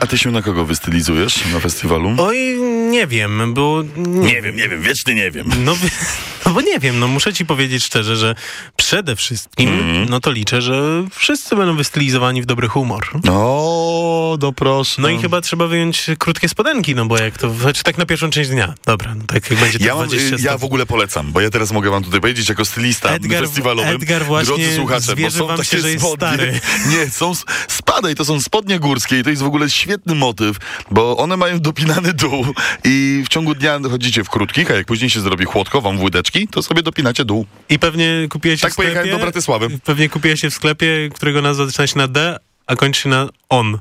A ty się na kogo wystylizujesz na festiwalu? Oj, nie wiem, bo... Nie wiem, nie wiem, wieczny nie wiem. No bo nie wiem, no muszę ci powiedzieć szczerze, że przede wszystkim, Mhm. no to liczę, że wszyscy będą wystylizowani w dobry humor. O, do proszę. No i chyba trzeba wyjąć krótkie spodenki, no bo jak to, znaczy tak na pierwszą część dnia. Dobra, no tak jak będzie to Ja, mam, 20 ja w ogóle polecam, bo ja teraz mogę wam tutaj powiedzieć jako stylista Edgar- festiwalowym. Edgar właśnie drodzy słuchacze, bo są wam takie się, że jest spodnie. stary. Nie, są spadaj, to są spodnie górskie i to jest w ogóle świetny motyw, bo one mają dopinany dół i w ciągu dnia chodzicie w krótkich, a jak później się zrobi chłodko, wam w łydeczki, to sobie dopinacie dół. I pewnie kupiłeś Tak w sklepie... pojechałem do Bratysławy. Pewnie kupiłeś się w sklepie, którego nazwa zaczyna się na D, a kończy się na on.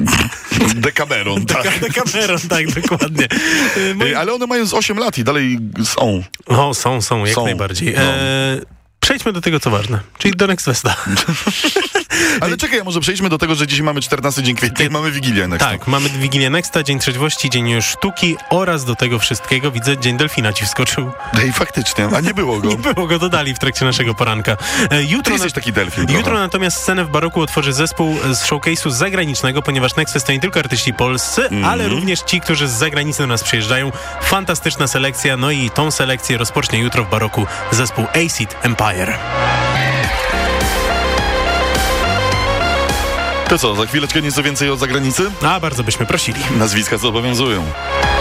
Decameron, tak. Dekameron, tak, dokładnie. Moi- Ej, Ale one mają z 8 lat i dalej są. O, są, są, jak Są. najbardziej. No. E, przejdźmy do tego, co ważne, czyli do Next Festa. Ale czekaj, może przejdźmy do tego, że dzisiaj mamy 14 dzień kwietnia i mamy Wigilię next. tak, mamy Wigilię Nexta, Dzień Trzeźwości, Dzień Sztuki oraz do tego wszystkiego, widzę, Dzień Delfina ci wskoczył. Ej, faktycznie, a nie było go. Nie było go, dodali w trakcie naszego poranka. E, Ty jutro, jesteś taki delfin jutro trochę. natomiast scenę w Baroku otworzy zespół z showcase'u zagranicznego, ponieważ Next Fest to nie tylko artyści polscy, Mhm. ale również ci, którzy z zagranicy do nas przyjeżdżają. Fantastyczna selekcja, no i tą selekcję rozpocznie jutro w Baroku zespół Acid Empire. To co, za chwileczkę nieco więcej o zagranicy? A, bardzo byśmy prosili. Nazwiska co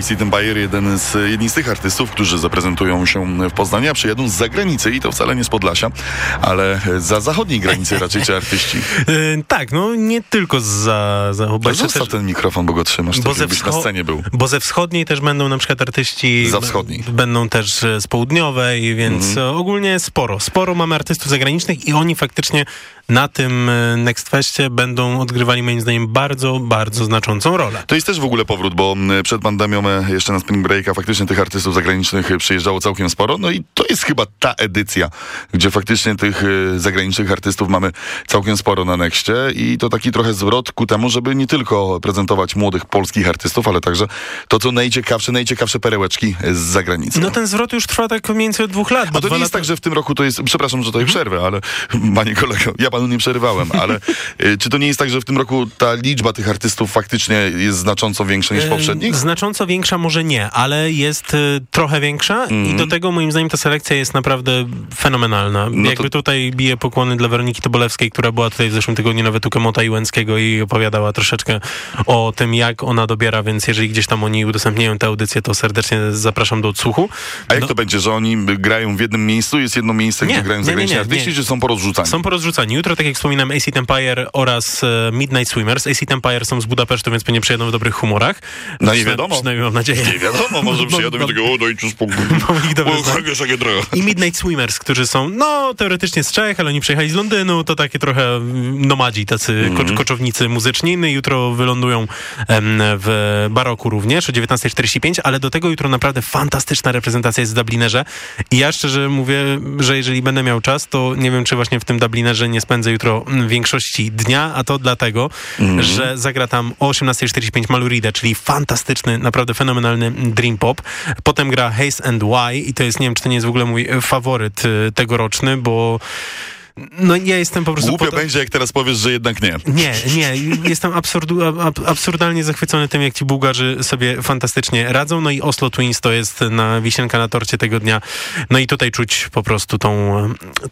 AC Empire, jeden z, jedni z tych artystów, którzy zaprezentują się w Poznaniu, a przyjadą z zagranicy i to wcale nie z Podlasia, ale za zachodniej granicy raczej ci artyści. Yy, tak, no nie tylko za... za jeszcze Zostaw ten mikrofon, bo go trzymasz, bo tak ze, na scenie był. bo ze wschodniej też będą na przykład artyści... Za wschodniej. Będą też e, z południowej, więc e, ogólnie sporo. Sporo mamy artystów zagranicznych i oni faktycznie na tym e, Next Festie będą odgrywali moim zdaniem bardzo, bardzo znaczącą rolę. To jest też w ogóle powrót, bo przed pandemią e, jeszcze na Spring Breaka faktycznie tych artystów zagranicznych e, przyjeżdżało całkiem sporo. No i to jest chyba ta edycja, gdzie faktycznie tych zagranicznych artystów mamy całkiem sporo na Nexcie i to taki trochę zwrot ku temu, żeby nie tylko prezentować młodych polskich artystów, ale także to, co najciekawsze, najciekawsze perełeczki z zagranicy. No ten zwrot już trwa tak mniej więcej od dwóch lat. A to nie jest lata... tak, że w tym roku to jest, przepraszam, że tutaj przerwę, ale panie kolego, ja pana panu nie przerywałem, ale y, czy to nie jest tak, że w tym roku ta liczba tych artystów faktycznie jest znacząco większa niż w poprzednich? Znacząco większa może nie, ale jest y, trochę większa i Mhm. do tego moim zdaniem ta selekcja jest naprawdę fenomenalna. No to- Jakby tutaj bije pokłony dla Weroniki Tobolewskiej, która była tutaj w zeszłym tygodniu nawet u Kemota i Łęckiego i opowiadała troszeczkę o tym, jak ona dobiera, więc jeżeli gdzieś tam oni udostępniają tę audycję, to serdecznie zapraszam do odsłuchu. A jak No, to będzie, że oni grają w jednym miejscu, jest jedno miejsce, Nie, gdzie grają zagraniczni artyści, czy są porozrzucani? Są porozrzucani. Jutro, tak jak wspominałem, AC Empire oraz e, Midnight Swimmers. AC Empire są z Budapesztu, więc pewnie przyjadą w dobrych humorach. No nie wiadomo. Przynajmniej mam nadzieję. Nie wiadomo, może przyjadą i tego, o, dajcie spokój. Mam ich dobrze O, znać. chagę, chagę, droga. I Midnight Swimmers, którzy są, no, teoretycznie z Czech, ale oni przyjechali z Londynu, to takie trochę mm, nomadzi, tacy Mhm. kocz, koczownicy muzyczni. No i jutro wylądują w Baroku również o 19.45, ale do tego jutro naprawdę fantastyczna reprezentacja jest w Dublinerze. I ja szczerze mówię, że jeżeli będę miał czas, to nie wiem, czy właśnie w tym Dublinerze nie spędzę jutro mm, większości dnia, a to dlatego, Mhm. że zagra tam o 18.45 Maluride, czyli fantastyczny, naprawdę fenomenalny dream pop. Potem gra Haze and Why i to jest, nie wiem, czy to nie jest w ogóle mój faworyt e, tegoroczny, bo no ja jestem po prostu... Głupio pod- będzie, jak teraz powiesz, że jednak nie. nie, nie, jestem absurdu, ab, absurdalnie zachwycony tym, jak ci Bułgarzy sobie fantastycznie radzą. No i Oslo Twins to jest na wisienka na torcie tego dnia. No i tutaj czuć po prostu tą,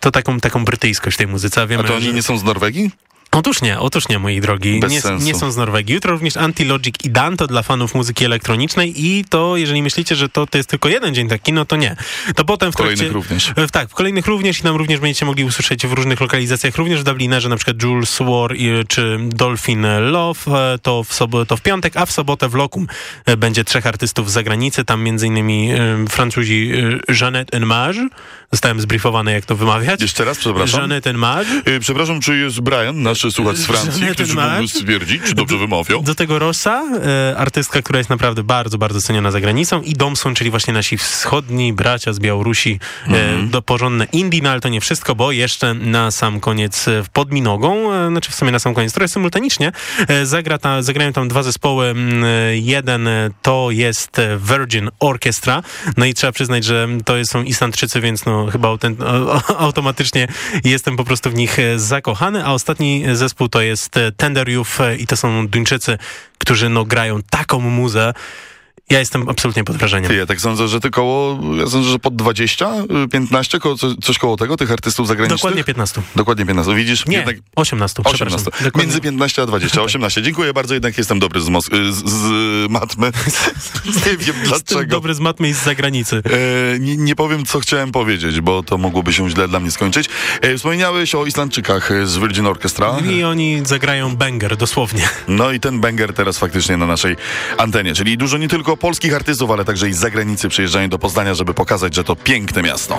to taką, taką brytyjskość tej muzyce. A A Wiemy, to oni że... nie są z Norwegii? Otóż nie, otóż nie, moi drogi. Nie, nie są z Norwegii. Jutro również Anti-Logic i Dan to dla fanów muzyki elektronicznej i to, jeżeli myślicie, że to, to jest tylko jeden dzień taki, no to nie. To potem w, W kolejnych trakcie, również. E, Tak, w kolejnych również i tam również będziecie mogli usłyszeć w różnych lokalizacjach, również w Dublinerze, na przykład Jules War i, czy Dolphin Love, e, to w, sobo, to w piątek, a w sobotę w Lokum e, będzie trzech artystów z zagranicy, tam między innymi e, Francuzi e, Jeannette and Mage, zostałem zbriefowany jak to wymawiać. Jeszcze raz, przepraszam. Jeannette and Mage. Y, Przepraszam, czy jest Brian, nasz słuchacz z Francji, Mark. mógłby stwierdzić, czy dobrze wymawiał? Do tego Rossa, e, artystka, która jest naprawdę bardzo, bardzo ceniona za granicą i Domson, czyli właśnie nasi wschodni bracia z Białorusi, e, do porządne indie, no ale to nie wszystko, bo jeszcze na sam koniec e, pod Minogą, e, znaczy w sumie na sam koniec, trochę symultanicznie, e, zagra ta, zagrają tam dwa zespoły. e, Jeden to jest Virgin Orchestra, no i trzeba przyznać, że to jest- są Islandczycy, więc no chyba autent- o- automatycznie jestem po prostu w nich zakochany, a ostatni zespół to jest e, Tender Youth e, i to są Duńczycy, którzy no grają taką muzę. Ja jestem absolutnie pod wrażeniem. Ja tak sądzę, że ty koło, ja sądzę, że pod 20, y, 15, koło, co- coś koło tego, tych artystów zagranicznych? Dokładnie 15. Dokładnie 15. Widzisz? Nie, Jednak 18, 18. przepraszam. Dokładnie. Między 15 a 20, 18. Dziękuję bardzo, jednak jestem dobry z, Mos- y, z, z matmy. nie wiem Jestem dlaczego. dobry z matmy i z zagranicy. E, nie, nie powiem, co chciałem powiedzieć, bo to mogłoby się źle dla mnie skończyć. E, wspomniałeś o Islandczykach z Virgin Orchestra. I oni zagrają banger, dosłownie. No i ten banger teraz faktycznie na naszej antenie, czyli dużo nie tylko polskich artystów, ale także i z zagranicy przyjeżdżają do Poznania, żeby pokazać, że to piękne miasto.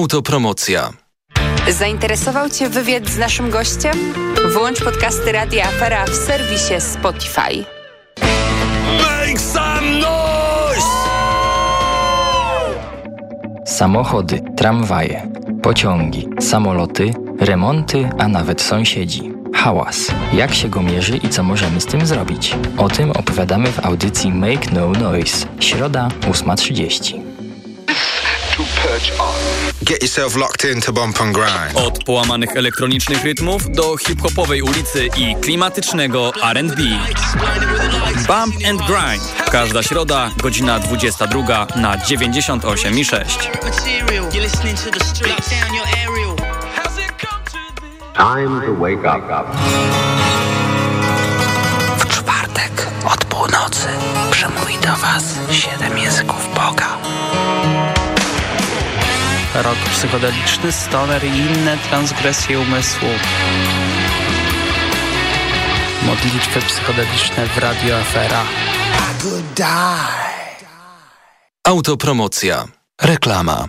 Autopromocja. Zainteresował Cię wywiad z naszym gościem? Włącz podcasty Radia Afera w serwisie Spotify. Make some noise! Samochody, tramwaje, pociągi, samoloty, remonty, a nawet sąsiedzi. Hałas. Jak się go mierzy i co możemy z tym zrobić? O tym opowiadamy w audycji Make No Noise. Środa 8.30. Get yourself locked in to bump and grind. Od połamanych elektronicznych rytmów do hip-hopowej ulicy i klimatycznego R&B. Bump and Grind. Każda środa, godzina 22 na 98 i 6. Time to wake up. W czwartek od północy przemówi do Was siedem języków Boga. Rok psychodeliczny, stoner i inne transgresje umysłu. Modlitwy psychodeliczne w Radio Afera. Autopromocja. Reklama.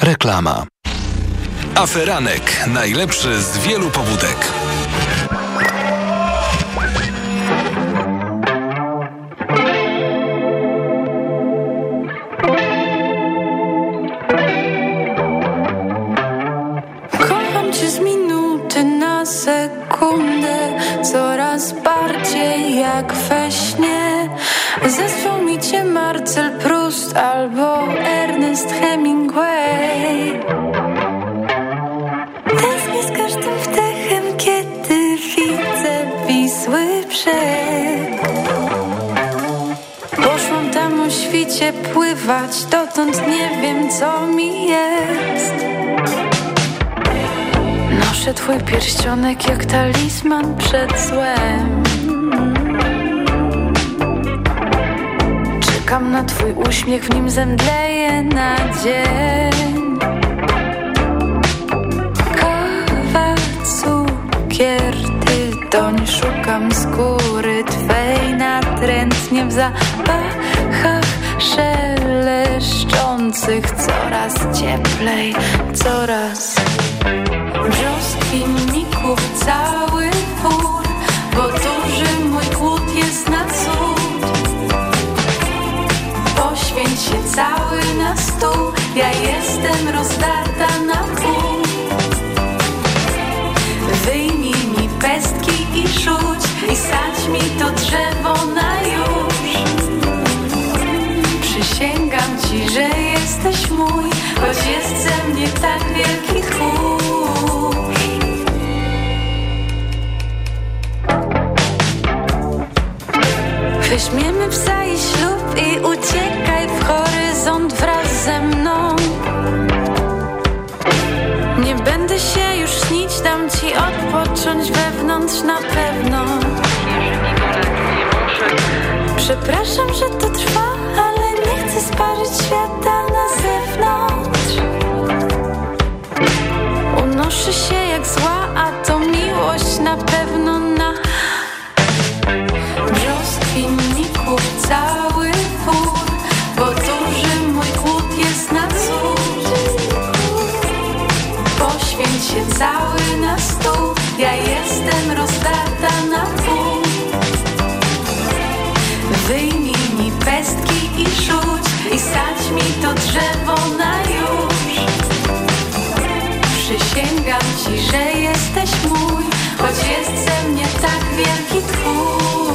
Reklama. Aferanek. Najlepszy z wielu pobudek. Kocham cię z minuty na sekundę Coraz bardziej jak we śnie Zesłał mi cię Marcel Proust Albo Ernest Hemingway. Tęsknię z każdym wdechem Kiedy widzę Wisły brzeg. Poszłam tam o świcie pływać Dotąd nie wiem co mi jest. Noszę twój pierścionek jak talizman przed złem Czekam na twój uśmiech, w nim zemdleję na dzień. Kawa, cukier, tytoń Szukam skóry twej. Natrętnie w zapachach szeleszczących Coraz cieplej, coraz Brzoskwinników cały wór Bo duży mój głód jest na cud Cały na stół. Ja jestem rozdarta na pół. Wyjmij mi pestki i rzuć I sadź mi to drzewo na już. Przysięgam ci, że jesteś mój Choć jest ze mnie tak wielki Przepraszam, że to mi to drzewo na już. Przysięgam ci, że jesteś mój Choć jest ze mnie tak wielki twór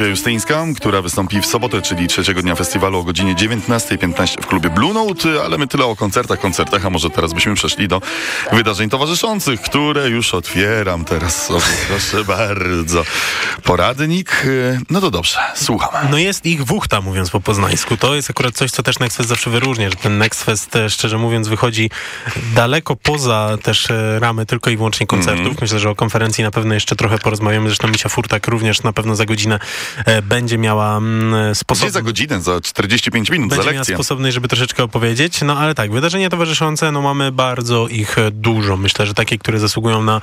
Zofia Justyńska, która wystąpi w sobotę, czyli trzeciego dnia festiwalu o godzinie 19.15 w klubie Blue Note, ale my tyle o koncertach, koncertach, a może teraz byśmy przeszli do wydarzeń towarzyszących, które już otwieram teraz sobie, proszę bardzo. Poradnik, y, no to dobrze, słucham. No jest ich wuchta, mówiąc po poznańsku. To jest akurat coś, co też Nextfest zawsze wyróżnia, że ten Nextfest, e, szczerze mówiąc, wychodzi daleko poza też e, ramy tylko i wyłącznie koncertów. Mhm. Myślę, że o konferencji na pewno jeszcze trochę porozmawiamy. Zresztą Misia Furtak również na pewno za godzinę e, będzie miała mm, sposób... Gdzie za godzinę, za 45 minut, Będzie za miała lekcję. sposobność, żeby troszeczkę opowiedzieć. No ale tak, wydarzenia towarzyszące, no mamy bardzo ich dużo. Myślę, że takie, które zasługują na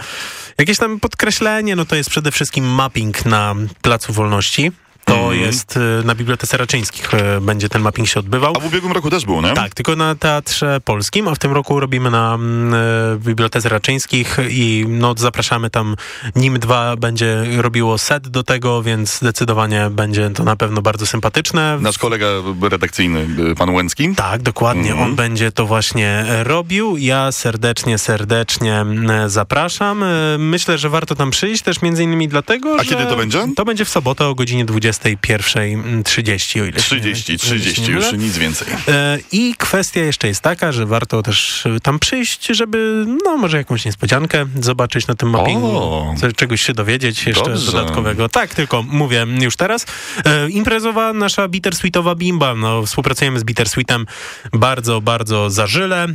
jakieś tam podkreślenie, no to jest przede wszystkim mapping na Placu Wolności. To Mhm. jest e, na Bibliotece Raczyńskich e, będzie ten mapping się odbywał. A w ubiegłym roku też było, nie? Tak, tylko na Teatrze Polskim, a w tym roku robimy na mm, e, Bibliotece Raczyńskich i no, zapraszamy tam. NIM 2 będzie robiło set do tego, więc zdecydowanie będzie to na pewno bardzo sympatyczne. Nasz kolega redakcyjny, y, pan Łęcki. Tak, dokładnie. Mhm. On będzie to właśnie e, robił. Ja serdecznie, serdecznie mm, zapraszam. E, Myślę, że warto tam przyjść też między innymi dlatego, A że... kiedy to będzie? To będzie w sobotę o godzinie 21.30, o ile się 30, nie- 30, nie już nic więcej. E, I kwestia jeszcze jest taka, że warto też e, tam przyjść, żeby no może jakąś niespodziankę zobaczyć na tym mappingu, O. czegoś się dowiedzieć jeszcze Dobrze. dodatkowego. Tak, tylko mówię już teraz. E, imprezowa nasza Bittersweetowa Bimba, no współpracujemy z Bittersweetem bardzo, bardzo zażyle.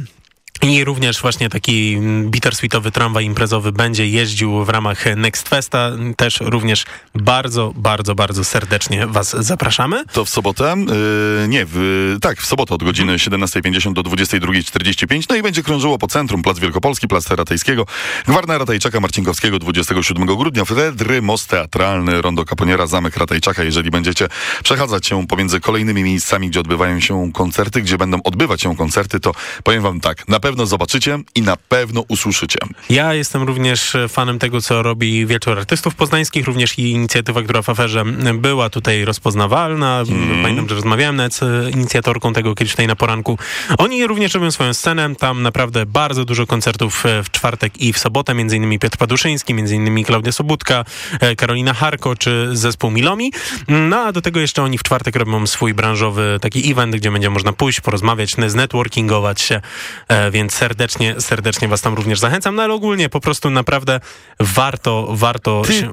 I również właśnie taki bittersweetowy tramwaj imprezowy będzie jeździł w ramach Next Festa. Też również bardzo, bardzo, bardzo serdecznie Was zapraszamy. To w sobotę? Yy, nie, w, tak, w sobotę od godziny 17.50 do 22.45. No i będzie krążyło po centrum Plac Wielkopolski, Plac Ratajskiego, Gwarna Ratajczaka, Marcinkowskiego 27 grudnia, Fredry, Most Teatralny, Rondo Kaponiera, Zamek Ratajczaka. Jeżeli będziecie przechadzać się pomiędzy kolejnymi miejscami, gdzie odbywają się koncerty, gdzie będą odbywać się koncerty, to powiem wam tak, na pewno zobaczycie i na pewno usłyszycie. Ja jestem również fanem tego, co robi Wieczór Artystów Poznańskich, również i inicjatywa, która w aferze była tutaj rozpoznawalna. Mhm. Pamiętam, że rozmawiałem nawet z inicjatorką tego kiedyś tutaj na poranku. Oni również robią swoją scenę. Tam naprawdę bardzo dużo koncertów e, w czwartek i w sobotę, między innymi Piotr Paduszyński, między innymi Klaudia Sobudka, e, Karolina Harko czy zespół Milomi. No a do tego jeszcze oni w czwartek robią swój branżowy taki event, gdzie będzie można pójść, porozmawiać, znetworkingować się, e, więc serdecznie, serdecznie was tam również zachęcam. No ale ogólnie po prostu naprawdę warto, warto Ty- się...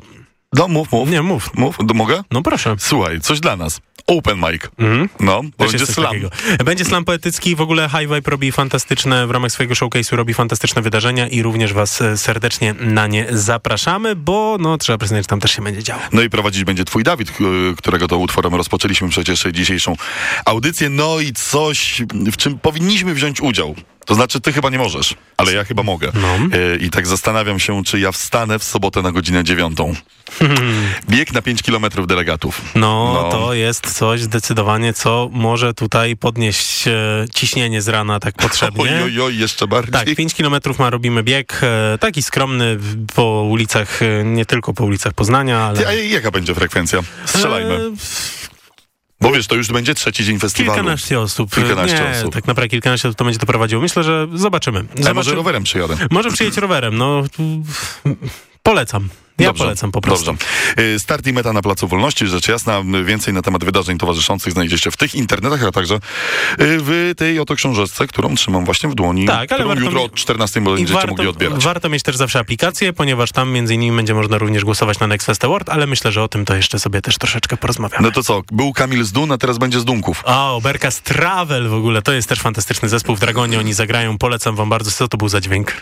No, mów, mów. Nie, mów. Mów, mogę? No proszę. Słuchaj, coś dla nas. Open mic. Mhm. No, Też będzie slam. takiego. Będzie slam poetycki, w ogóle High Vibe robi fantastyczne, w ramach swojego showcase'u robi fantastyczne wydarzenia i również was e, serdecznie na nie zapraszamy, bo no trzeba przyznać, że tam też się będzie działo. No i prowadzić będzie twój Dawid, którego to utworem rozpoczęliśmy przecież dzisiejszą audycję. No i coś, w czym powinniśmy wziąć udział. To znaczy, ty chyba nie możesz, ale ja chyba mogę. No. E, I tak zastanawiam się, czy ja wstanę w sobotę na godzinę dziewiątą. Bieg na 5 kilometrów delegatów. No, No. to jest coś zdecydowanie, co może tutaj podnieść e, ciśnienie z rana tak potrzebnie. Oj, oj, oj, jeszcze bardziej. Tak, 5 kilometrów ma robimy bieg, e, taki skromny w- po ulicach, e, nie tylko po ulicach Poznania, ale... Ty, a jaka będzie frekwencja? Strzelajmy. Bo wiesz, to już będzie trzeci dzień festiwalu. Kilkanaście osób. Kilkanaście nie, osób. tak naprawdę kilkanaście osób to będzie to prowadziło. Myślę, że zobaczymy. A może Zobaczy... rowerem przyjadę. Może przyjedź rowerem, no polecam. Ja Dobrze, polecam po prostu. Dobrze. Y, Start i meta na Placu Wolności, rzecz jasna. Więcej na temat wydarzeń towarzyszących znajdziecie w tych internetach, a także y, w tej oto książeczce, którą trzymam właśnie w dłoni, Tak, ale którą jutro od 14 będziecie warto, mogli odbierać. warto mieć też zawsze aplikację, ponieważ tam między innymi będzie można również głosować na Next Fest Award, ale myślę, że o tym to jeszcze sobie też troszeczkę porozmawiamy. No to co, był Kamil z Dun, a teraz będzie z Dunków. A, Oberkas Travel w ogóle, to jest też fantastyczny zespół w Dragonie, oni zagrają, polecam wam bardzo, co to był za dźwięk?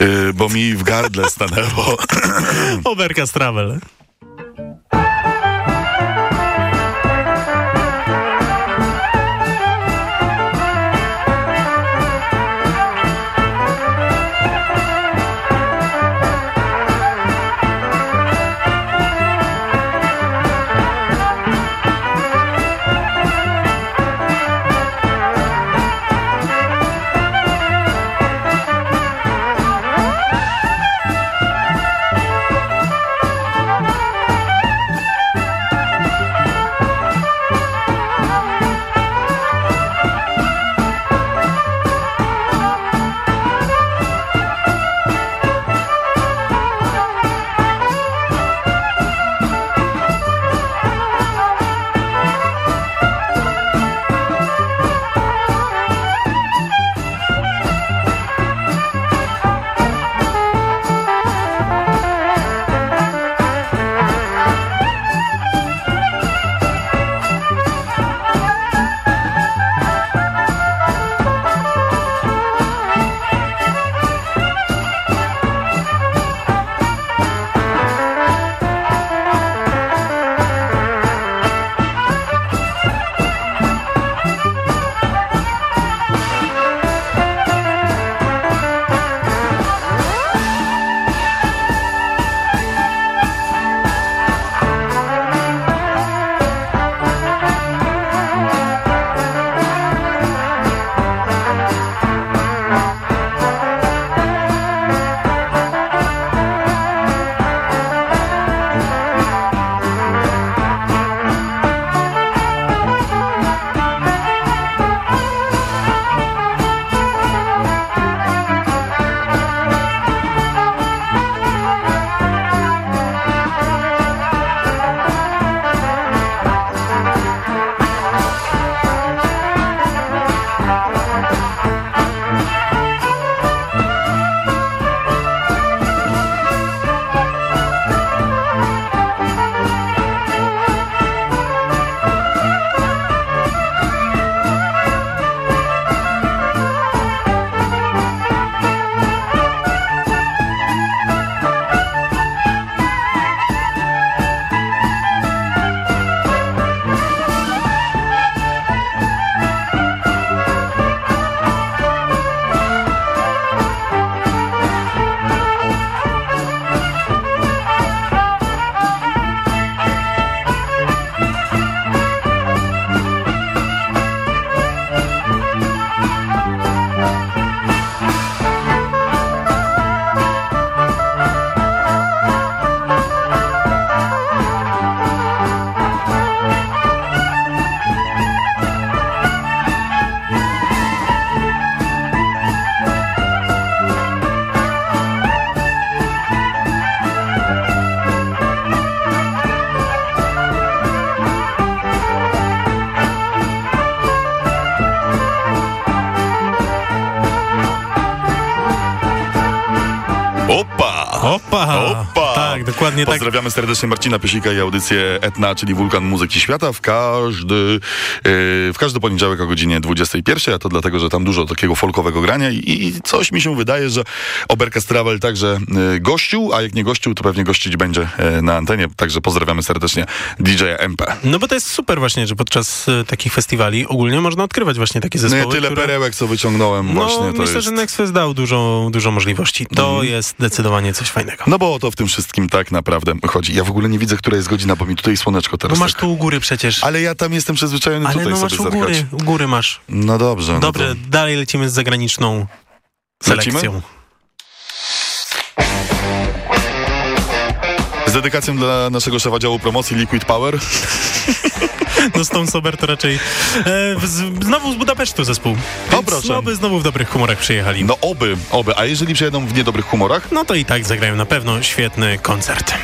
Y, bo mi w gardle stanęło. Oberkas Travel. Dokładnie tak. Pozdrawiamy serdecznie Marcina Piesika i audycję Etna, czyli Wulkan Muzyki Świata w każdy, yy, w każdy poniedziałek o godzinie 21, a to dlatego, że tam dużo takiego folkowego grania i, i coś mi się wydaje, że Obercast Travel także yy, gościł, a jak nie gościł, to pewnie gościć będzie yy, na antenie, także pozdrawiamy serdecznie DJ MP. No bo to jest super właśnie, że podczas y, takich festiwali ogólnie można odkrywać właśnie takie No zespoły, ja tyle które... perełek, co wyciągnąłem No, właśnie, to myślę, jest... że Nexus dał dużo, dużo możliwości. To Mhm. jest zdecydowanie coś fajnego. No bo to w tym wszystkim tak naprawdę chodzi. Ja w ogóle nie widzę, która jest godzina, bo mi tutaj słoneczko No teraz masz tak... tu u góry przecież. Ale ja tam jestem przyzwyczajony Ale tutaj no masz sobie u góry, zerkać. u góry masz. No dobrze. no Dobrze, to- dalej lecimy z zagraniczną Lecimy? selekcją. Z dedykacją dla naszego szefa działu promocji Liquid Power. No Stone Sober to raczej e, z, znowu z Budapesztu zespół. Więc proszę. Oby znowu w dobrych humorach przyjechali. No oby, oby. A jeżeli przyjedą w niedobrych humorach? No to i tak zagrają na pewno świetny koncert.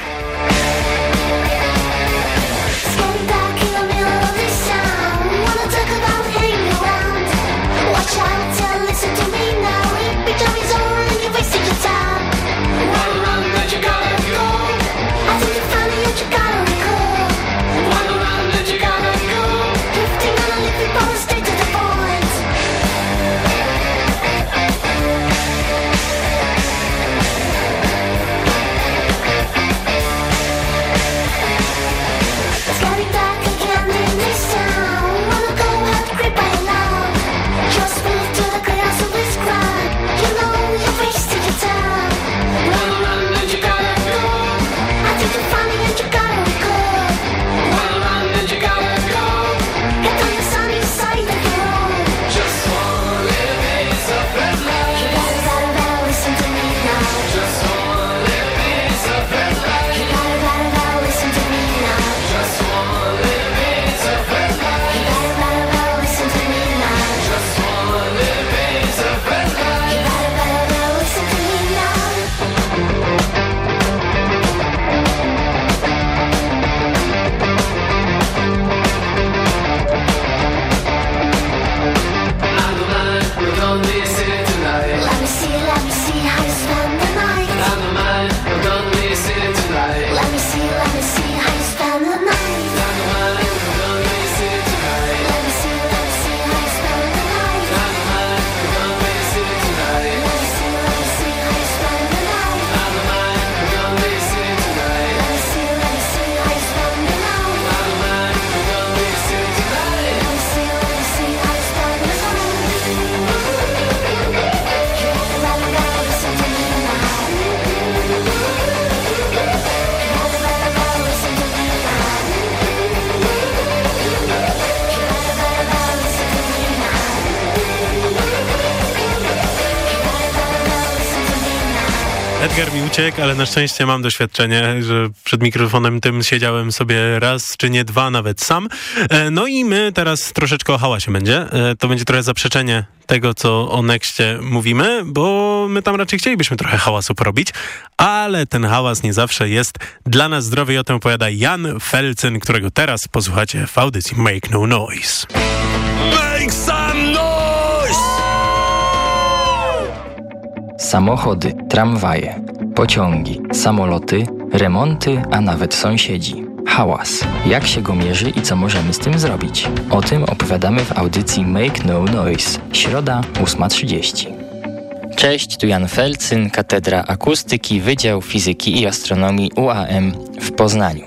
Edgar mi uciekł, ale na szczęście mam doświadczenie, że przed mikrofonem tym siedziałem sobie raz, czy nie dwa, nawet sam. E, No i my teraz troszeczkę o hałasie będzie. E, To będzie trochę zaprzeczenie tego, co o Nexcie mówimy, bo my tam raczej chcielibyśmy trochę hałasu porobić, ale ten hałas nie zawsze jest dla nas zdrowy i o tym opowiada Jan Felcyn, którego teraz posłuchacie w audycji Make No Noise. Make Samochody, tramwaje, pociągi, samoloty, remonty, a nawet sąsiedzi. Hałas. Jak się go mierzy i co możemy z tym zrobić? O tym opowiadamy w audycji Make No Noise. Środa 8.30. Cześć, tu Jan Felcyn, Katedra Akustyki, Wydział Fizyki i Astronomii UAM w Poznaniu.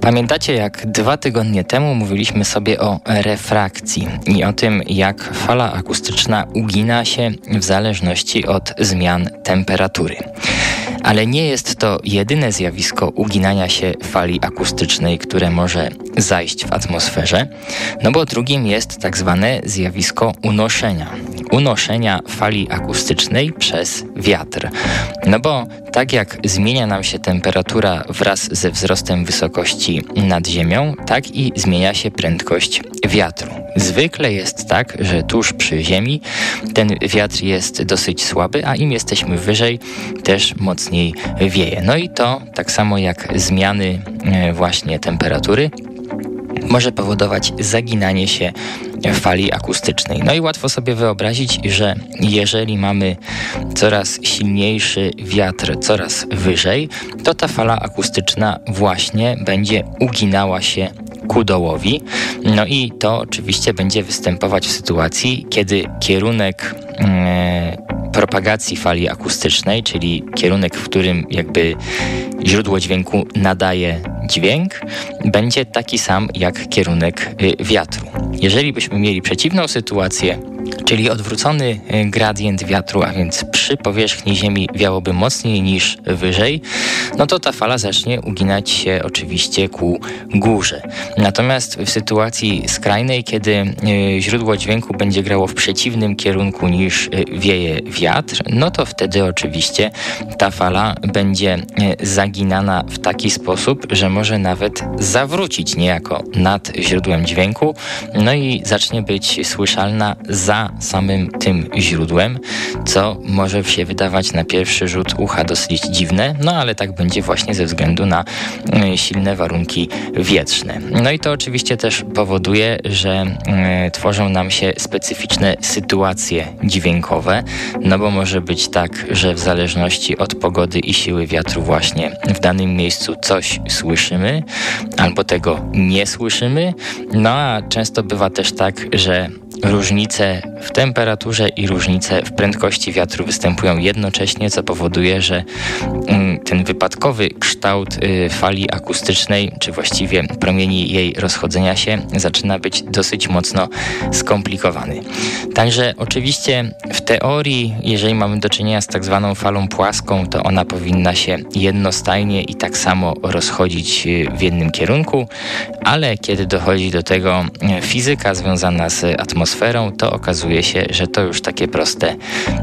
Pamiętacie, jak dwa tygodnie temu mówiliśmy sobie o refrakcji i o tym, jak fala akustyczna ugina się w zależności od zmian temperatury. Ale nie jest to jedyne zjawisko uginania się fali akustycznej, które może zajść w atmosferze, no bo drugim jest tak zwane zjawisko unoszenia. Unoszenia fali akustycznej przez wiatr. No bo tak jak zmienia nam się temperatura wraz ze wzrostem wysokości nad ziemią, tak i zmienia się prędkość wiatru. Zwykle jest tak, że tuż przy ziemi ten wiatr jest dosyć słaby, a im jesteśmy wyżej, też mocniej wieje. No i to tak samo jak zmiany e, właśnie temperatury może powodować zaginanie się fali akustycznej. No i łatwo sobie wyobrazić, że jeżeli mamy coraz silniejszy wiatr coraz wyżej, to ta fala akustyczna właśnie będzie uginała się ku dołowi. No i to oczywiście będzie występować w sytuacji, kiedy kierunek e, propagacji fali akustycznej, czyli kierunek, w którym jakby źródło dźwięku nadaje dźwięk, będzie taki sam jak kierunek y, wiatru. Jeżeli byśmy mieli przeciwną sytuację, czyli odwrócony y, gradient wiatru, a więc przy powierzchni Ziemi wiałoby mocniej niż wyżej, no to ta fala zacznie uginać się oczywiście ku górze. Natomiast w sytuacji skrajnej, kiedy y, źródło dźwięku będzie grało w przeciwnym kierunku niż wieje wiatr, no to wtedy oczywiście ta fala będzie zaginana w taki sposób, że może nawet zawrócić niejako nad źródłem dźwięku, no i zacznie być słyszalna za samym tym źródłem, co może się wydawać na pierwszy rzut ucha dosyć dziwne, no ale tak będzie właśnie ze względu na y, silne warunki wietrzne. No i to oczywiście też powoduje, że y, tworzą nam się specyficzne sytuacje dźwiękowe, no bo może być tak, że w zależności od pogody i siły wiatru właśnie w danym miejscu coś słyszymy, albo tego nie słyszymy. No a często bywa też tak, że różnice w temperaturze i różnice w prędkości wiatru występują jednocześnie, co powoduje, że mm, ten wypadkowy kształt y, fali akustycznej, czy właściwie promieni jej rozchodzenia się, zaczyna być dosyć mocno skomplikowany. Także oczywiście w teorii, jeżeli mamy do czynienia z tak zwaną falą płaską, to ona powinna się jednostajnie i tak samo rozchodzić y, w jednym kierunku, ale kiedy dochodzi do tego y, fizyka związana z atmosferą, to okazuje się, że to już takie proste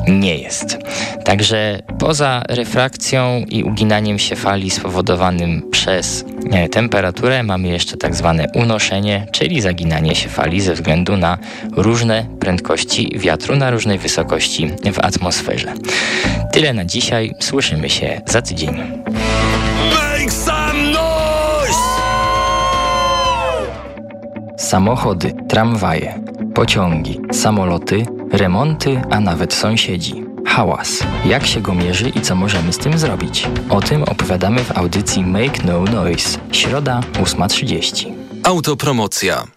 nie jest. Także poza refrakcją i uginaniem się fali spowodowanym przez e, temperaturę mamy jeszcze tak zwane unoszenie, czyli zaginanie się fali ze względu na różne prędkości wiatru na różnej wysokości w atmosferze. Tyle na dzisiaj. Słyszymy się za tydzień. Samochody, tramwaje, pociągi, samoloty, remonty, a nawet sąsiedzi. Hałas. Jak się go mierzy i co możemy z tym zrobić? O tym opowiadamy w audycji Make No Noise. Środa 8.30. Autopromocja.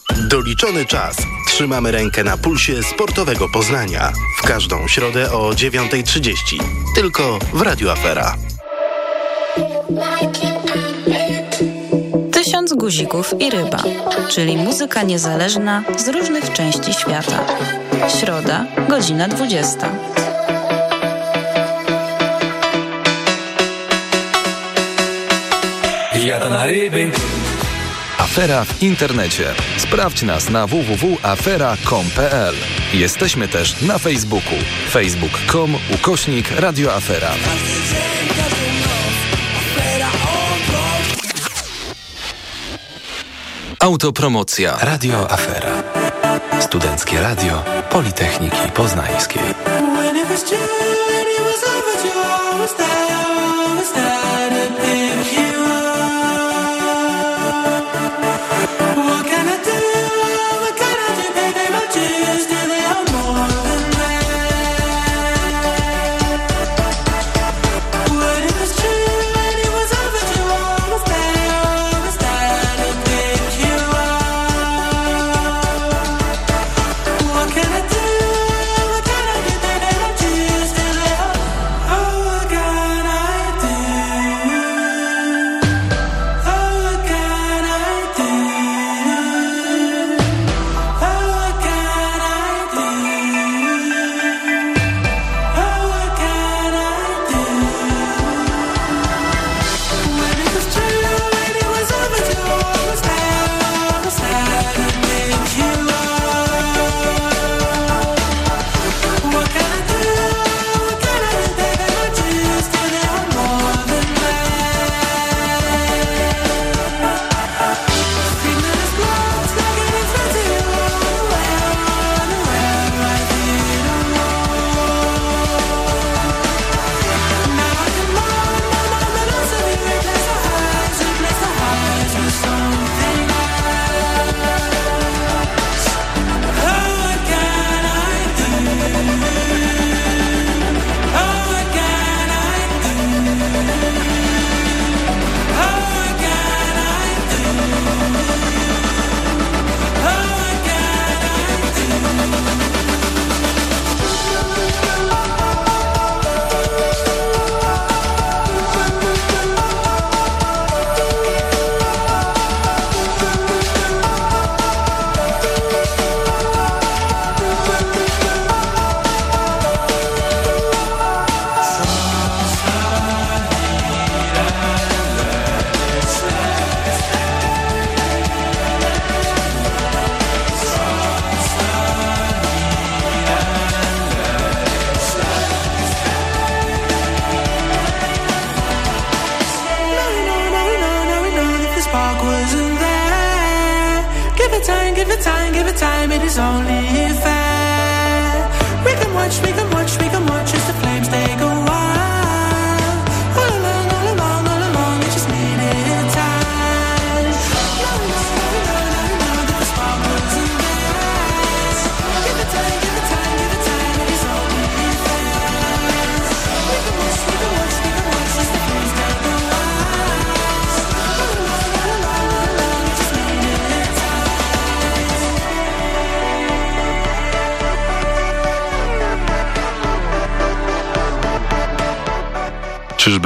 Doliczony czas. Trzymamy rękę na pulsie sportowego Poznania. W każdą środę o 9.30. Tylko w Radio Afera. Tysiąc guzików i ryba, czyli muzyka niezależna z różnych części świata. Środa, godzina 20. Jada na ryby. Afera w internecie. Sprawdź nas na www.afera.com.pl. Jesteśmy też na Facebooku. facebook.com ukośnik radioafera. Autopromocja. Radio Afera. Studenckie Radio Politechniki Poznańskiej.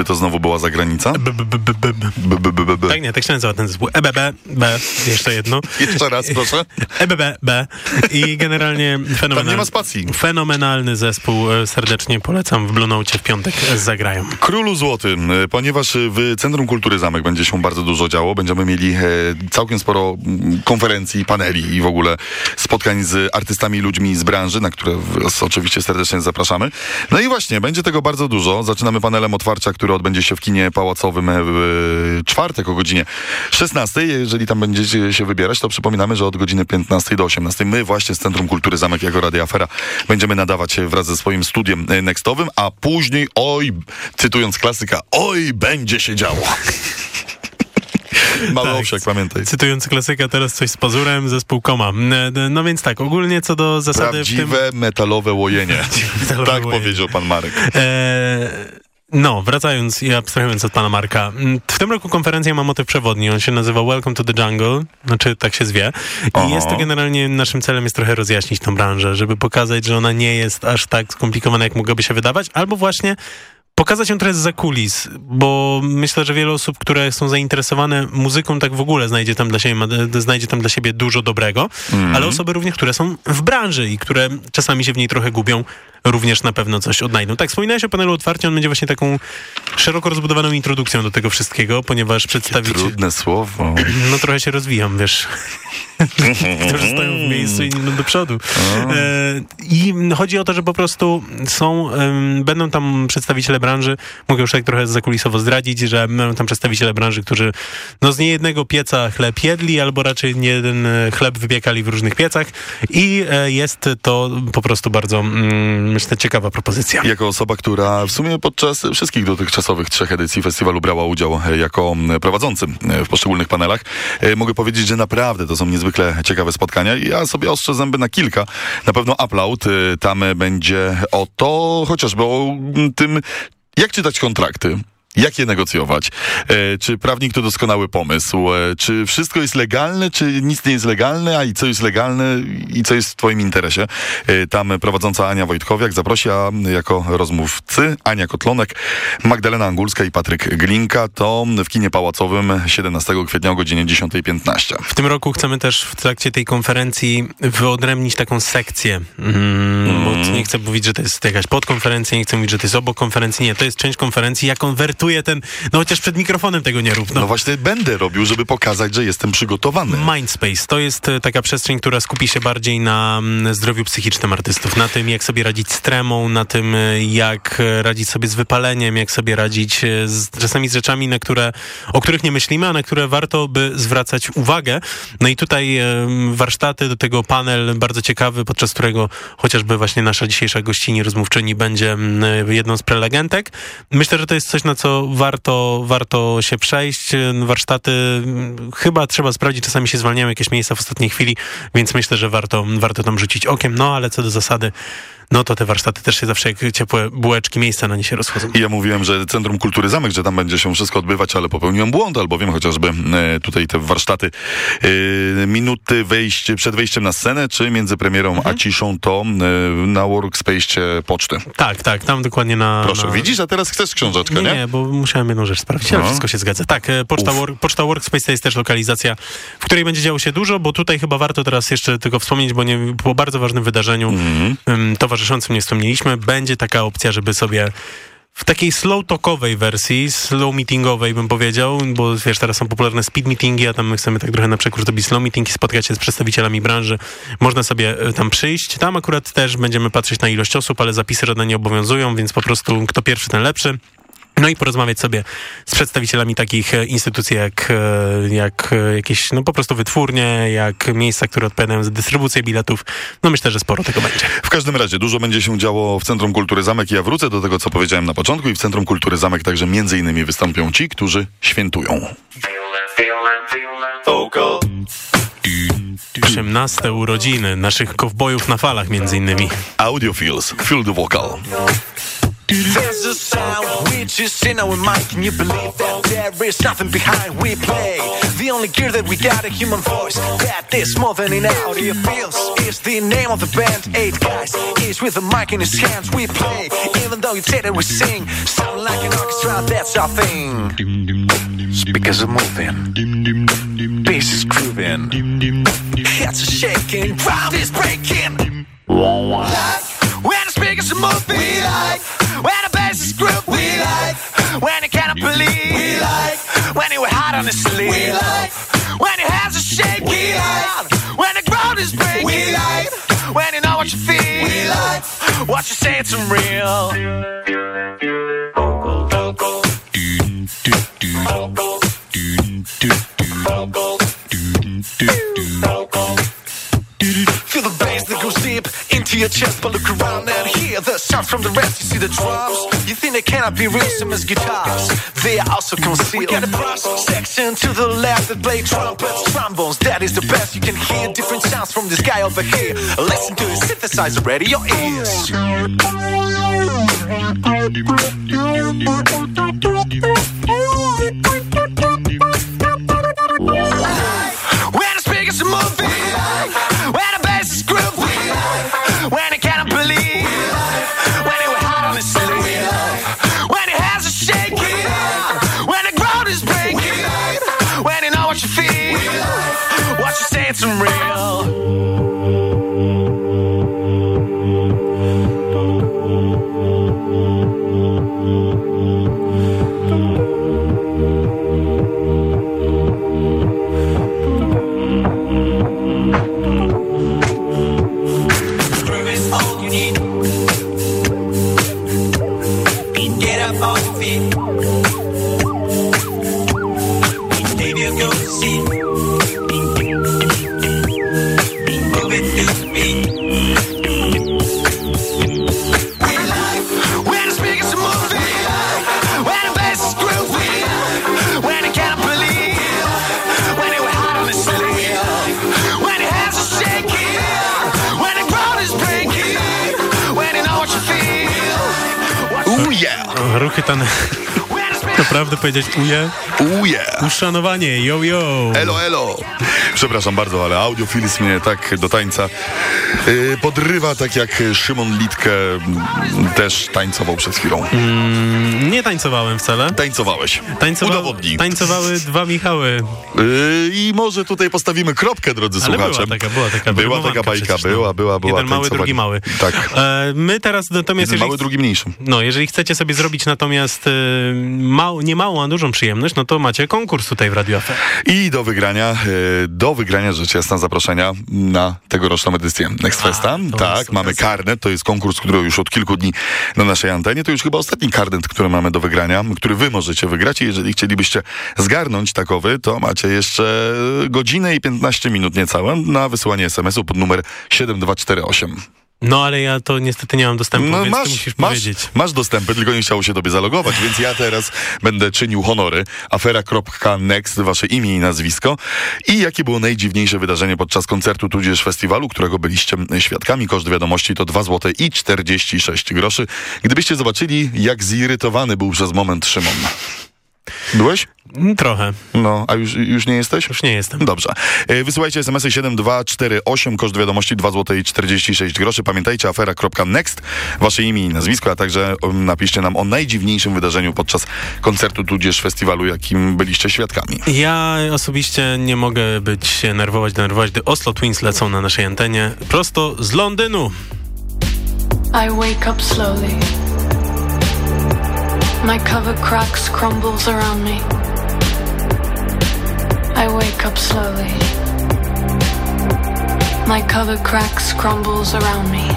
Czyżby to znowu była zagranica? Tak, nie, tak się nazywa ten zespół. EBB, B, jeszcze jedno. Jeszcze raz, proszę. EBB, B. I generalnie fenomenalny. Nie ma spacji. Fenomenalny zespół. e, Serdecznie polecam w Blue Note w piątek e, zagrają. Królu Złotym, e, ponieważ w Centrum Kultury Zamek będzie się bardzo dużo działo, będziemy mieli całkiem sporo mm, konferencji, paneli i w ogóle spotkań z artystami ludźmi z branży, na które oczywiście serdecznie zapraszamy. No i właśnie, będzie tego bardzo dużo. Zaczynamy panelem otwarcia, który odbędzie się w kinie pałacowym e, w czwartek o godzinie 16. Jeżeli tam będziecie się wybierać, to przypominamy, że od godziny 15 do 18 my właśnie z Centrum Kultury Zamek jako Radio Afera będziemy nadawać wraz ze swoim studiem e, nextowym, a później, oj, cytując klasyka, oj, będzie się działo. Mały Tak. owsiak, pamiętaj. Cytując klasyka, teraz coś z pazurem, zespół Koma. E, No więc tak, ogólnie co do zasady w tym... Prawdziwe metalowe łojenie. metalowe tak łojenie. powiedział pan Marek. E, no, wracając i abstrahując od pana Marka. mm, W tym roku konferencja ma motyw przewodni. On się nazywa Welcome to the Jungle, znaczy tak się zwie. I Aha. jest to generalnie, naszym celem jest trochę rozjaśnić tą branżę, żeby pokazać, że ona nie jest aż tak skomplikowana, jak mogłoby się wydawać, albo właśnie pokazać ją trochę z kulis, bo myślę, że wiele osób, które są zainteresowane muzyką, tak w ogóle znajdzie tam dla siebie, znajdzie tam dla siebie dużo dobrego, Mhm. ale osoby również, które są w branży i które czasami się w niej trochę gubią, również na pewno coś odnajdą. Tak, wspominałeś o panelu otwarcia, on będzie właśnie taką szeroko rozbudowaną introdukcją do tego wszystkiego, ponieważ przedstawić... Trudne słowo. No trochę się rozwijam, wiesz. Którzy stoją w miejscu i idą do przodu. E, I chodzi o to, że po prostu są, będą tam przedstawiciele branży, mogę już tak trochę zakulisowo zdradzić, że będą tam przedstawiciele branży, którzy no z niejednego pieca chleb jedli, albo raczej nie jeden e, chleb wypiekali w różnych piecach i e, jest to po prostu bardzo, mm, myślę, ciekawa propozycja. Jako osoba, która w sumie podczas wszystkich dotychczasowych trzech edycji festiwalu brała udział e, jako m, prowadzący e, w poszczególnych panelach, e, mogę powiedzieć, że naprawdę to są niezwykle ciekawe spotkania ja sobie ostrzę zęby na kilka. Na pewno e, tam e, będzie o to, chociażby o m, tym, jak czytać kontrakty. Jak je negocjować? E, czy prawnik to doskonały pomysł? E, czy wszystko jest legalne, czy nic nie jest legalne, a i co jest legalne i co jest w twoim interesie? E, tam prowadząca Ania Wojtkowiak zaprosi, a jako rozmówcy Ania Kotlonek, Magdalena Angulska i Patryk Glinka. To w kinie pałacowym 17 kwietnia o godzinie 10.15. W tym roku chcemy też w trakcie tej konferencji wyodrębnić taką sekcję. Mm, Bo nie chcę mówić, że to jest jakaś podkonferencja, nie chcę mówić, że to jest obok konferencji. Nie, to jest część konferencji. Ja konwertuję ten, no chociaż przed mikrofonem tego nie rób. No, No. właśnie będę robił, żeby pokazać, że jestem przygotowany. Mindspace to jest e, taka przestrzeń, która skupi się bardziej na mm, zdrowiu psychicznym artystów, na tym, jak sobie radzić z tremą, na tym, e, jak e, radzić sobie z wypaleniem, jak sobie radzić z, czasami z rzeczami, na które, o których nie myślimy, a na które warto by zwracać uwagę. No i tutaj warsztaty, do tego panel bardzo ciekawy, podczas którego chociażby właśnie nasza dzisiejsza gościni, rozmówczyni będzie mm, jedną z prelegentek. Myślę, że to jest coś, na co warto, warto się przejść. Warsztaty mm, chyba trzeba sprawdzić, czasami się zwalniają jakieś miejsca w ostatniej chwili, więc myślę, że warto, warto tam rzucić okiem. No ale co do zasady, no to te warsztaty też się zawsze jak ciepłe bułeczki, miejsca na nie się rozchodzą. I ja mówiłem, że Centrum Kultury Zamek, że tam będzie się wszystko odbywać, ale popełniłem błąd, albowiem chociażby e, tutaj te warsztaty e, minuty wejść, przed wejściem na scenę, czy między premierą a ciszą, to e, na Workspace poczty. Tak, tak, tam dokładnie na... Proszę, na... widzisz, a teraz chcesz książeczkę, Nie, nie? nie, bo musiałem jedną rzecz sprawdzić, ale No. wszystko się zgadza. Tak, poczta, Uf. work, poczta Workspace to jest też lokalizacja, w której będzie działo się dużo, bo tutaj chyba warto teraz jeszcze tylko wspomnieć, bo nie, po bardzo ważnym wydarzeniu Mhm. em, towarzyszącym nie wspomnieliśmy, będzie taka opcja, żeby sobie w takiej slow talkowej wersji, slow meetingowej bym powiedział, bo wiesz, teraz są popularne speed meetingi, a tam my chcemy tak trochę na przekór zrobić slow meeting i spotkać się z przedstawicielami branży. Można sobie e, tam przyjść. Tam akurat też będziemy patrzeć na ilość osób, ale zapisy żadne nie obowiązują, więc po prostu kto pierwszy, ten lepszy. No i porozmawiać sobie z przedstawicielami takich e, instytucji jak, e, jak e, jakieś, no po prostu wytwórnie, jak miejsca, które odpowiadają za dystrybucję biletów. No myślę, że sporo tego będzie. W każdym razie dużo będzie się działo w Centrum Kultury Zamek i ja wrócę do tego, co powiedziałem na początku i w Centrum Kultury Zamek także między innymi wystąpią ci, którzy świętują. 18 urodziny naszych kowbojów na falach między innymi. Audiophiles, Feel the Vocal. There's a sound which is in our mind. Can you believe that there is nothing behind we play? The only gear that we got a human voice that is more than in audio feels is the name of the band. Eight guys is with a mic in his hands. We play even though you say that we sing. Sound like an orchestra, that's our thing. Speakers are moving, bass is grooving, heads are shaking, ground is breaking. Like When the speakers are moving, we like. When the bass is grooving, we like. When you cannot believe, we like. When you were hot on the sleeve, we like. When your hands are shaking, we like. When the ground is breaking, we like. When you know what you feel, we like. What you say, it's real. Feel the bass that goes into your chest, but look around and hear the sound from the rest. You see the drums, you think they cannot be real, same as guitars. They are also concealed. We got a brass section to the left that play trumpets, trombones. That is the best. You can hear different sounds from this guy over here. Listen to the synthesizer, ready your ears. Tane. Naprawdę powiedzieć uje? Uje! Uszanowanie, yo yo! Elo, elo! Przepraszam bardzo, ale audiofilizm mnie tak do tańca podrywa, tak jak Szymon Litke mm, też tańcował przed chwilą. Mm, nie tańcowałem wcale. Tańcowałeś. Tańcowa- Udowodnij. Tańcowały dwa Michały. Yy, I może tutaj postawimy kropkę, drodzy Ale była słuchacze. taka, była taka Była taka bajka, przecież, no. była, była, była. Jeden mały, drugi mały. Tak. E, my teraz natomiast... Jeden jeżeli- mały, drugi mniejszy. No, jeżeli chcecie sobie zrobić natomiast e, mał, nie małą, a dużą przyjemność, no to macie konkurs tutaj w Radio. I do wygrania, e, do wygrania rzecz jasna zaproszenia na tegoroczną edycję Next Festa. to Tak, jest mamy okazja. karnet, to jest konkurs, który już od kilku dni na naszej antenie. To już chyba ostatni karnet, który mamy do wygrania, który wy możecie wygrać i jeżeli chcielibyście zgarnąć takowy, to macie jeszcze godzinę i 15 minut niecałe na wysyłanie SMS-u pod numer 7248. No, ale ja to niestety nie mam dostępu, No więc masz, musisz masz, powiedzieć. masz dostępy, tylko nie chciało się tobie zalogować, więc ja teraz będę czynił honory. Afera.next, wasze imię i nazwisko. I jakie było najdziwniejsze wydarzenie podczas koncertu tudzież festiwalu, którego byliście świadkami. Koszt wiadomości to 2 zł i 46 groszy. Gdybyście zobaczyli, jak zirytowany był przez moment Szymon. Byłeś? Mm, Trochę. No, a już, już nie jesteś? Już nie jestem. Dobrze. E, Wysyłajcie smsy 7248, koszt wiadomości 2 zł i 46 groszy. Pamiętajcie, afera.next, wasze imię i nazwisko, a także um, napiszcie nam o najdziwniejszym wydarzeniu podczas koncertu tudzież festiwalu, jakim byliście świadkami. Ja osobiście nie mogę być się nerwować, denerwować, gdy Oslo Twins lecą na naszej antenie prosto z Londynu. I wake up slowly. My cover cracks, crumbles around me. I wake up slowly. My cover cracks, crumbles around me.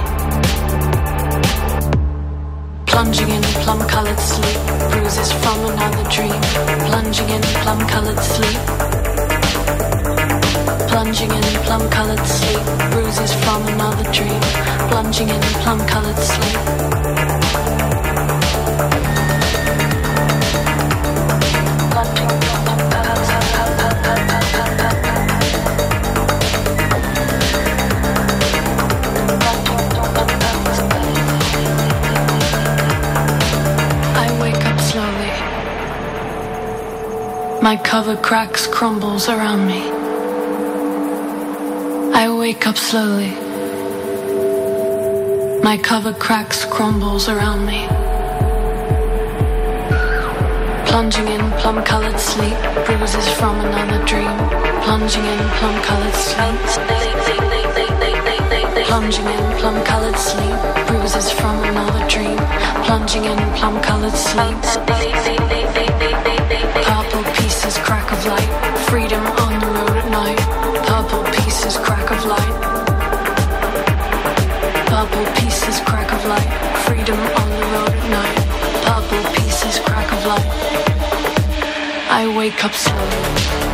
Plunging in plum colored sleep, bruises from another dream. Plunging in plum colored sleep. Plunging in plum colored sleep, bruises from another dream. Plunging in plum colored sleep. My cover cracks, crumbles around me. I wake up slowly. My cover cracks, crumbles around me. Plunging in plum colored sleep, bruises from another dream. Plunging in plum colored sleep. Plunging in plum colored sleep, bruises from another dream. Plunging in plum colored sleep. Purple crack of light. Freedom on the road at night. Purple pieces, crack of light. Purple pieces, crack of light. Freedom on the road at night. Purple pieces, crack of light. I wake up slowly.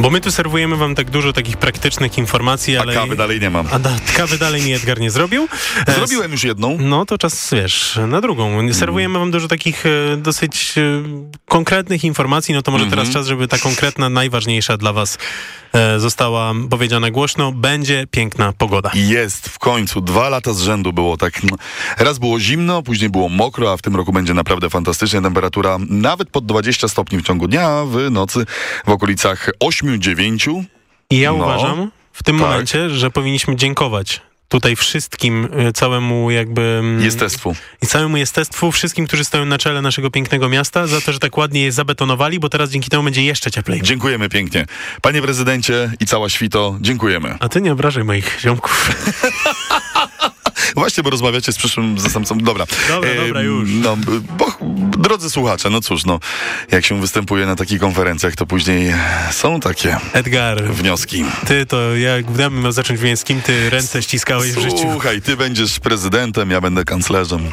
Bo my tu serwujemy wam tak dużo takich praktycznych informacji, ale... kawy dalej nie mam. A da, kawy dalej mi Edgar nie zrobił. E, Zrobiłem już jedną. No to czas, wiesz, na drugą. Serwujemy wam dużo takich e, dosyć e, konkretnych informacji, no to może Mhm. teraz czas, żeby ta konkretna, najważniejsza dla was została powiedziana głośno. Będzie piękna pogoda. Jest, w końcu. Dwa lata z rzędu było tak. Raz było zimno, później było mokro, a w tym roku będzie naprawdę fantastycznie. Temperatura nawet pod 20 stopni w ciągu dnia, w nocy w okolicach 8-9. I ja No, uważam w tym tak. momencie, że powinniśmy dziękować tutaj wszystkim, e, całemu jakby... mm, Jestestwu. I całemu jestestwu, wszystkim, którzy stoją na czele naszego pięknego miasta, za to, że tak ładnie je zabetonowali, bo teraz dzięki temu będzie jeszcze cieplej. Dziękujemy pięknie. Panie prezydencie i cała świto, dziękujemy. A ty nie obrażaj moich ziomków. Właśnie, bo rozmawiacie z przyszłym zastępcą. Dobra. Dobra, dobra, już. No, bo, drodzy słuchacze, no cóż, no, jak się występuje na takich konferencjach, to później są takie Edgar, wnioski. ty to, jak ja bym miał zacząć z kim ty ręce ściskałeś w życiu. Słuchaj, ty będziesz prezydentem, ja będę kanclerzem.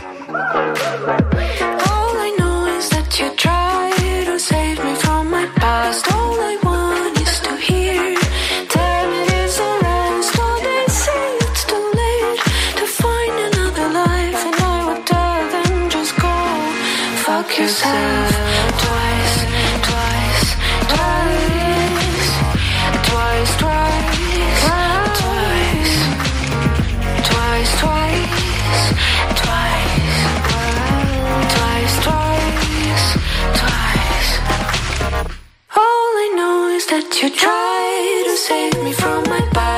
Yourself twice, twice, twice, twice, twice, twice, twice, twice, twice. Twice, twice, twice. All I know is that you try to save me from my past.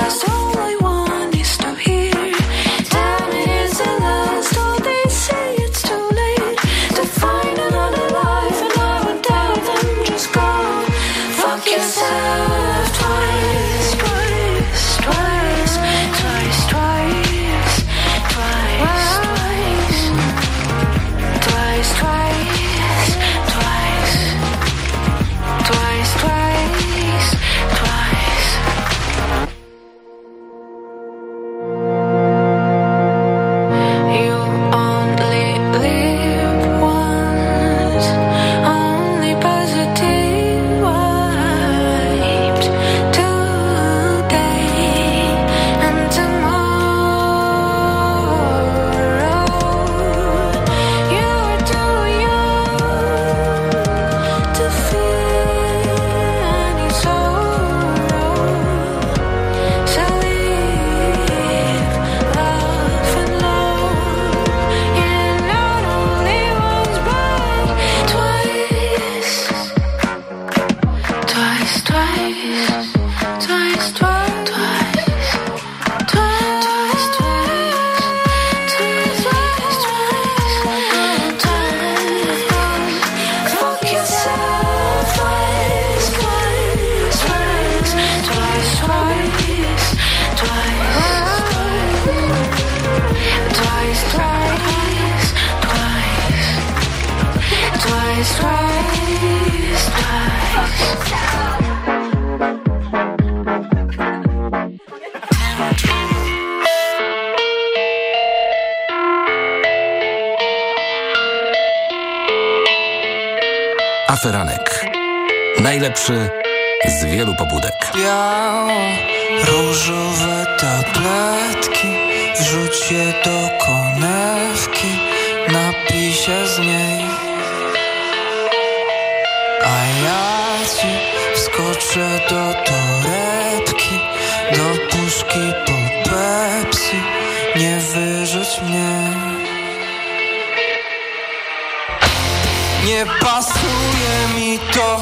Nie pasuje mi to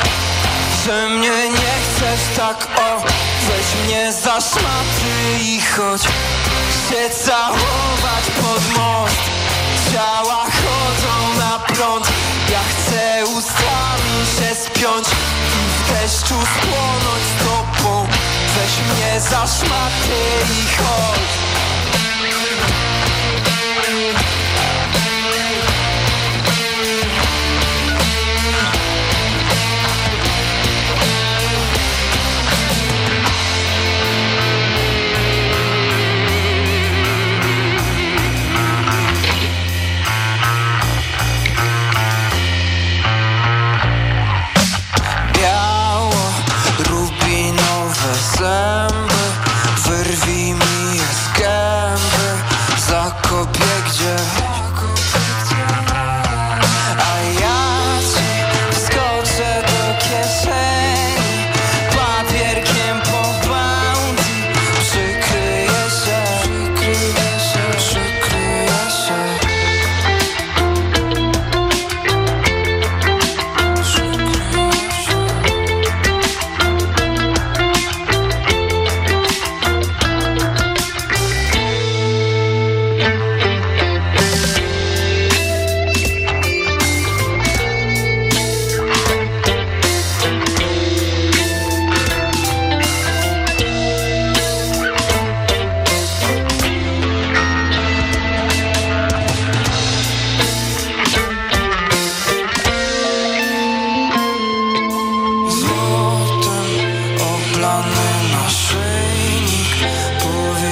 że mnie nie chcesz tak o Weź mnie za szmaty i chodź się całować pod most. Ciała chodzą na prąd Ja chcę ustami się spiąć I w deszczu spłonąć z tobą. Weź mnie za szmaty i chodź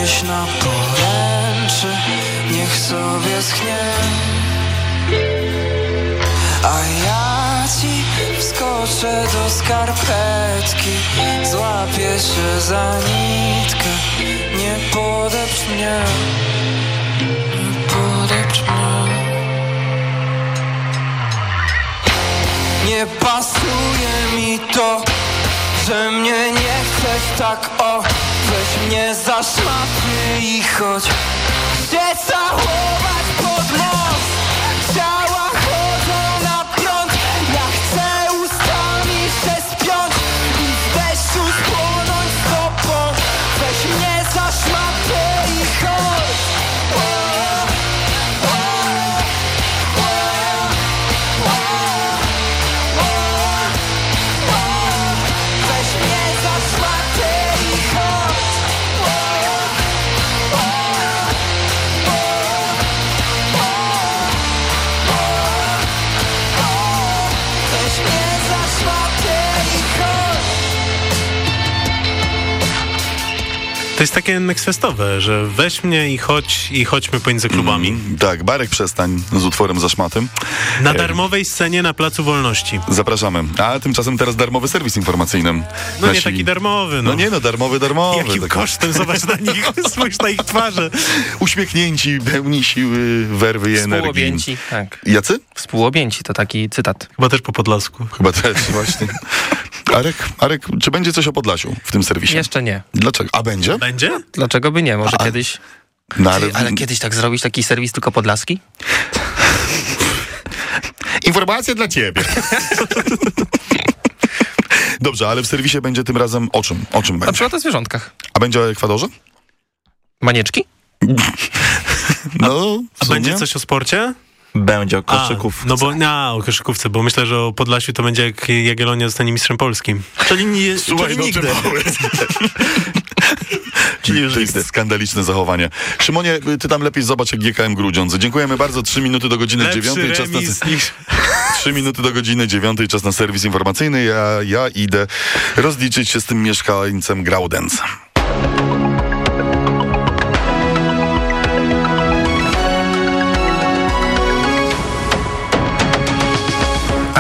Powieś na poręczy Niech sobie schnie. A ja ci wskoczę do skarpetki Złapię się za nitkę. Nie podepcz mnie Nie podepcz mnie. Nie pasuje mi to, że mnie nie chcesz tak o Weź mnie za szmaty i chodź się całować pod most To jest takie nextfestowe, że weź mnie i chodź i chodźmy pomiędzy klubami. Mm, tak, Barek przestań z utworem za szmatem. Na E, darmowej scenie na Placu Wolności. Zapraszamy. A tymczasem teraz darmowy serwis informacyjny. No nie taki darmowy, no. No nie no, darmowy, darmowy. Jakim taki. kosztem? Zobacz na nich, spójrz na ich twarze. Uśmiechnięci, pełni siły, werwy i energii. Współobjęci, tak. Jacy? Współobjęci, to taki cytat. Chyba też po podlasku. Chyba też, właśnie. Arek, Arek, czy będzie coś o Podlasiu w tym serwisie? Jeszcze nie. Dlaczego? A będzie? Będzie? Dlaczego by nie? Może A- kiedyś... No, ale... Ale kiedyś tak zrobić taki serwis tylko podlaski? Informacja dla ciebie. Dobrze, ale w serwisie będzie tym razem o czym? O czym Na będzie? przykład o zwierzątkach. A będzie o Ekwadorze? Manieczki? No, A będzie coś o sporcie? Będzie o A, koszykówce. no bo, no, o koszykówce, bo myślę, że o Podlasiu to będzie jak Jagiellonia zostanie mistrzem polskim. Czyli, nie, Słuchaj, czyli no, nigdy. Czyli już jest skandaliczne zachowanie. Szymonie, ty tam lepiej zobacz jak GKM Grudziądz. Dziękujemy bardzo. Trzy minuty do godziny Lepszy dziewiątej. Czas na... niż... Trzy minuty do godziny dziewiątej. Czas na serwis informacyjny. Ja, ja idę rozliczyć się z tym mieszkańcem Graudens.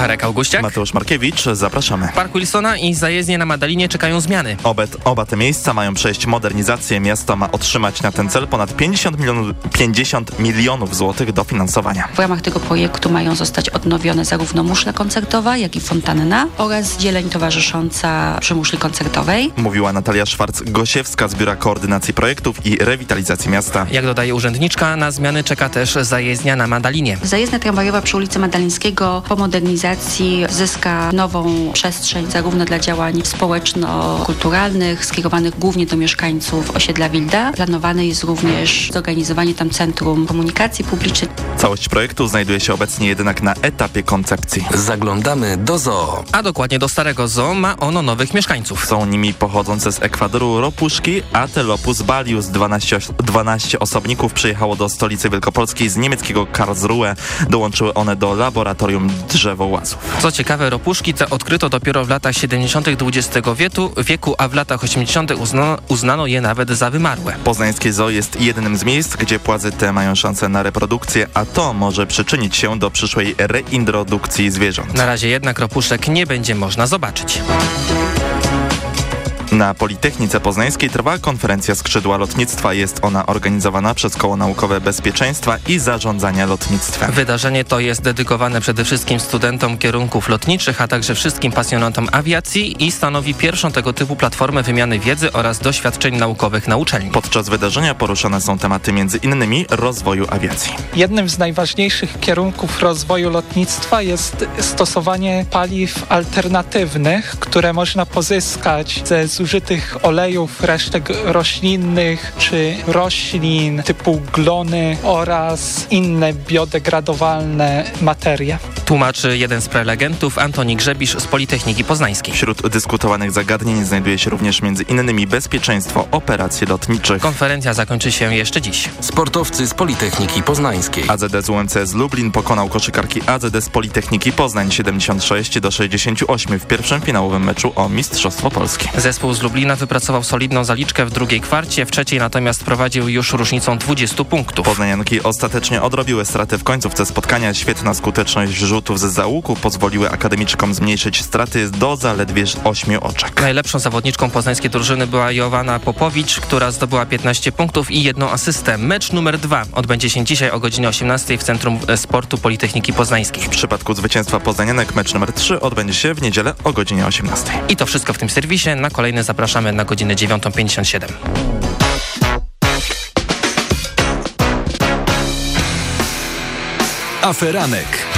Arek Augustiak. Mateusz Markiewicz, zapraszamy. Park Wilsona i zajezdnie na Madalinie czekają zmiany. Obet, oba te miejsca mają przejść modernizację. Miasto ma otrzymać na ten cel ponad 50 milionów, 50 milionów złotych dofinansowania. W ramach tego projektu mają zostać odnowione zarówno muszla koncertowa, jak i fontanna oraz zieleń towarzysząca przy muszli koncertowej. Mówiła Natalia Szwarc-Gosiewska z Biura Koordynacji Projektów i Rewitalizacji Miasta. Jak dodaje urzędniczka, na zmiany czeka też zajezdnia na Madalinie. Zajezdnia tramwajowa przy ulicy Madalińskiego po modernizacji zyska nową przestrzeń zarówno dla działań społeczno-kulturalnych skierowanych głównie do mieszkańców osiedla Wilda. Planowane jest również zorganizowanie tam centrum komunikacji publicznej. Całość projektu znajduje się obecnie jednak na etapie koncepcji. Zaglądamy do zoo. A dokładnie do starego zoo ma ono nowych mieszkańców. Są nimi pochodzące z Ekwadoru ropuszki Atelopus balius. 12, 12 osobników przyjechało do stolicy Wielkopolskiej z niemieckiego Karlsruhe. Dołączyły one do laboratorium Co ciekawe, ropuszki te odkryto dopiero w latach 70. XX wieku, wieku a w latach 80. Uznano, uznano je nawet za wymarłe. Poznańskie zoo jest jednym z miejsc, gdzie płazy te mają szansę na reprodukcję, a to może przyczynić się do przyszłej reintrodukcji zwierząt. Na razie jednak ropuszek nie będzie można zobaczyć. Na Politechnice Poznańskiej trwa konferencja Skrzydła Lotnictwa. Jest ona organizowana przez Koło Naukowe Bezpieczeństwa i Zarządzania Lotnictwem. Wydarzenie to jest dedykowane przede wszystkim studentom kierunków lotniczych, a także wszystkim pasjonatom awiacji i stanowi pierwszą tego typu platformę wymiany wiedzy oraz doświadczeń naukowych na uczelni. Podczas wydarzenia poruszane są tematy m.in. rozwoju awiacji. Jednym z najważniejszych kierunków rozwoju lotnictwa jest stosowanie paliw alternatywnych, które można pozyskać ze zużytych olejów, resztek roślinnych czy roślin typu glony oraz inne biodegradowalne materie. Tłumaczy jeden z prelegentów Antoni Grzebisz z Politechniki Poznańskiej. Wśród dyskutowanych zagadnień znajduje się również m.in. bezpieczeństwo operacji lotniczych. Konferencja zakończy się jeszcze dziś. Sportowcy z Politechniki Poznańskiej. AZD z UMC z Lublin pokonał koszykarki AZD z Politechniki Poznań 76 do 68 w pierwszym finałowym meczu o Mistrzostwo Polski. Zespół z Lublina wypracował solidną zaliczkę w drugiej kwarcie, w trzeciej natomiast prowadził już różnicą 20 punktów. Poznanianki ostatecznie odrobiły straty w końcówce spotkania. Świetna skuteczność rzutów z załuku pozwoliły akademiczkom zmniejszyć straty do zaledwie 8 oczek. Najlepszą zawodniczką poznańskiej drużyny była Jowanna Popowicz, która zdobyła 15 punktów i jedną asystę. Mecz numer dwa odbędzie się dzisiaj o godzinie 18 w Centrum Sportu Politechniki Poznańskiej. W przypadku zwycięstwa Poznanianek mecz numer 3 odbędzie się w niedzielę o godzinie 18. I to wszystko w tym serwisie. Na kolejne zapraszamy na godzinę 9.57. Aferanek.